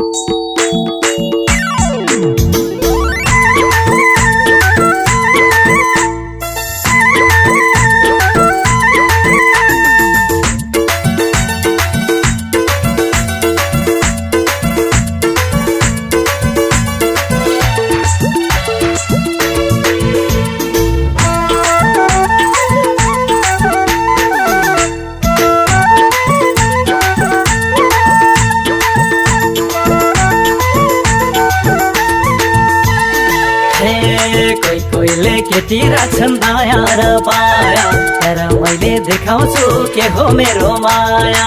कोही केटी राख्छन् दया र पाया। तर मैले देखाउँछु के हो मेरो माया।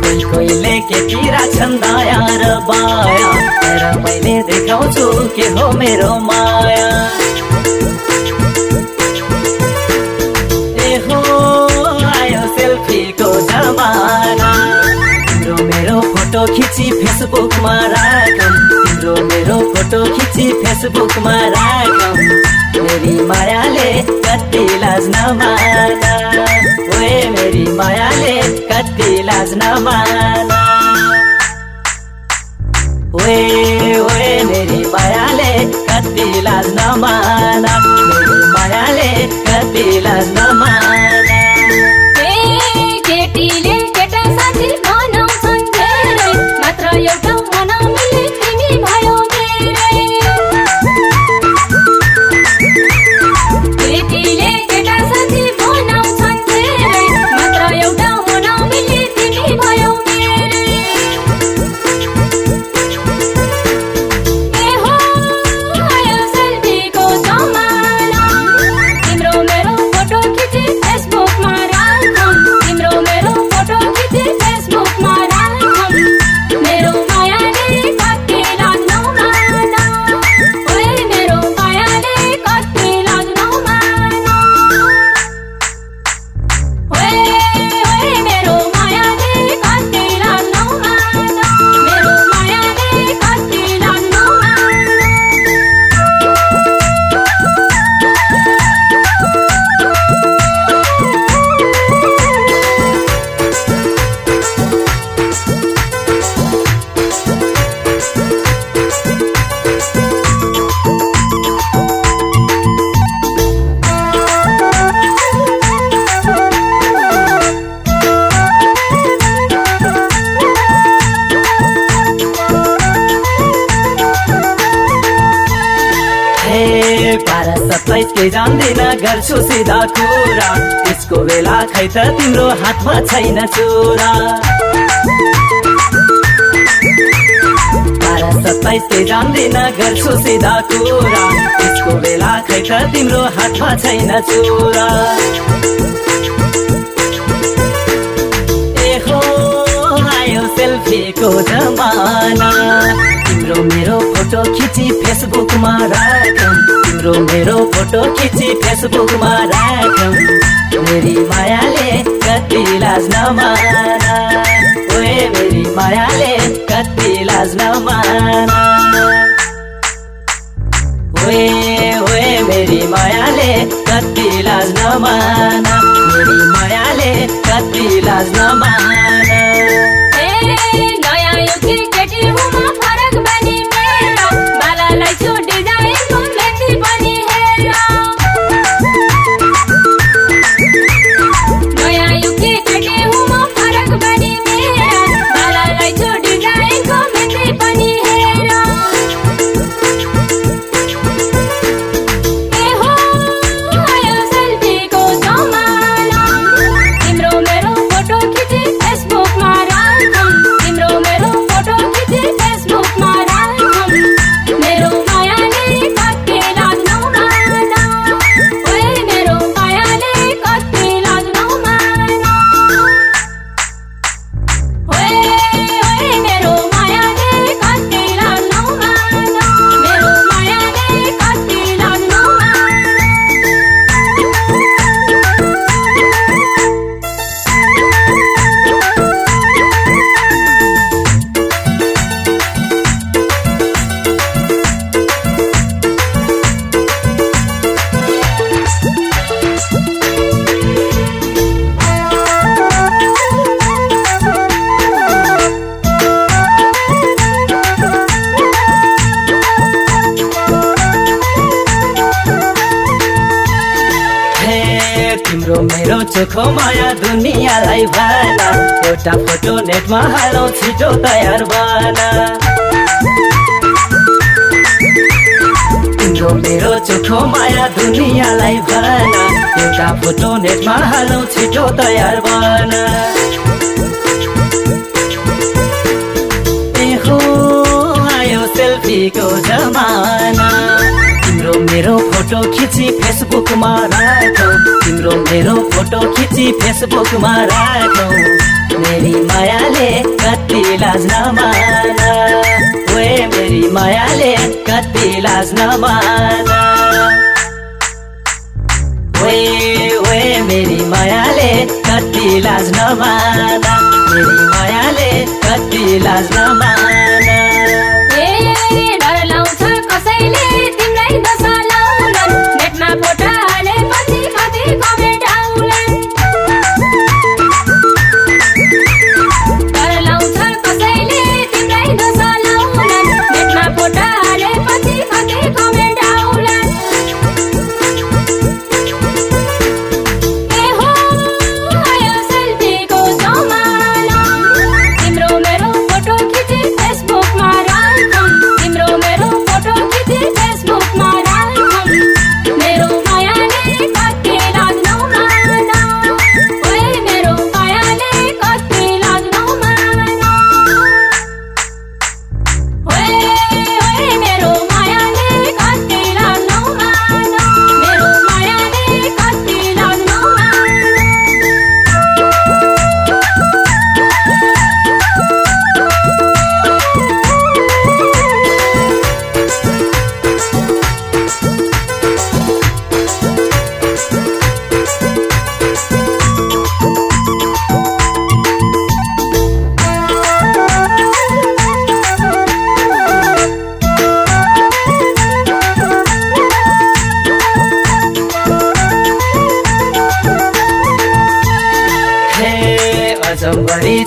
कोही कोहीले केटी राख्छन् दया र पाया। तर मैले देखाउँछु के हो मेरो माया। ए हो आयो सेल्फीको जमाना। मेरो फोटो खिची फेसबुकमा राखौँ। फोटो खिची फेसबुकमा राखौँ मेरी मायाले कति लाज नमाना ओए मेरी मायाले कति लाज नमाना ओए ओए मेरी मायाले कति लाज नमाना मेरी मायाले कति लाज नमाना सत्ताइस के जान्दिन गर्छु सिधा कुरा। त्यसको बेला खै त तिम्रो हातमा छैन चुरा। सत्ताइस के जान्दिन गर्छु सिधा कुरा। त्यसको बेला खै त तिम्रो हातमा छैन चुरा। ए हो आयो सेल्फीको जमाना। तिम्रो मेरो फ़ोटो खिची फेसबुकमा राखौँ तिम्रो मेरो फ़ोटो खिची फेसबुकमा राखौँ मेरी मायाले कति लाज नमाना ओए मेरी मायाले कति लाज नमाना ओए ओए मेरी मायाले कति लाज नमाना मेरी मायाले कति लाज नमाना मेरो चोखो माया दुनियाँलाई भन एउटा फोटो नेटमा हालौ छिटो तयार बना। तिम्रो मेरो चोखो माया दुनियाँलाई भन एउटा फोटो नेटमा हालौ छिटो तयार बना। ए हो आयो सेल्फीको तिम्रो मेरो फोटो खिची फेसबुकमा राखौ। तिम्रो मेरो फोटो खिची फेसबुकमा राखौ। मेरी मायाले कति लाज नमाना ओए मेरी मायाले कति लाज नमाना ओए ओए मेरी मायाले कति लाज नमाना मेरी मायाले कति लाज नमाना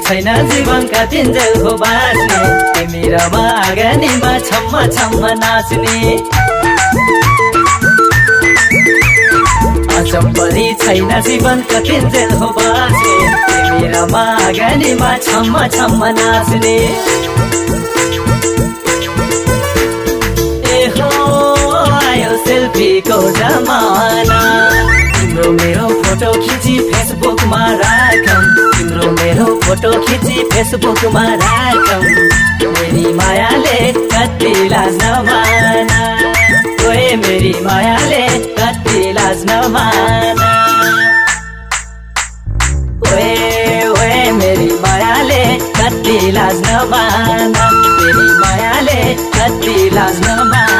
छैन जीवनका तिन्जेल हो बाँच्ने। तिमी र म छम्म छम्म नाच्ने। अजम्बरी छैन जीवनका तिन्जेल हो बाँच्ने। तिमी र म छम्म छम्म नाच्ने। ए हो आयो सेल्फीको जमाना। फोटो खिची फेसबुकमा राखौ। मेरी मायाले कति लाज नमाना ओए मेरी मायाले कति लाज नमाना ओए ओए मेरी मायाले कति लाज नमाना मेरी मायाले कति लाज नमाना